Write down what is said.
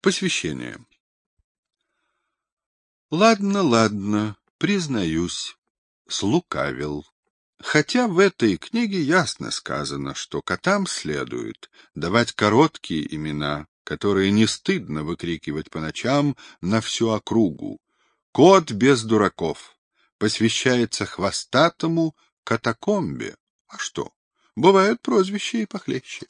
Посвящение. Ладно, ладно, признаюсь, слукавил. Хотя в этой книге ясно сказано, что котам следует давать короткие имена, которые не стыдно выкрикивать по ночам на всю округу. Кот без дураков посвящается хвостатому катакомбе. А что? Бывают прозвища и похлеще.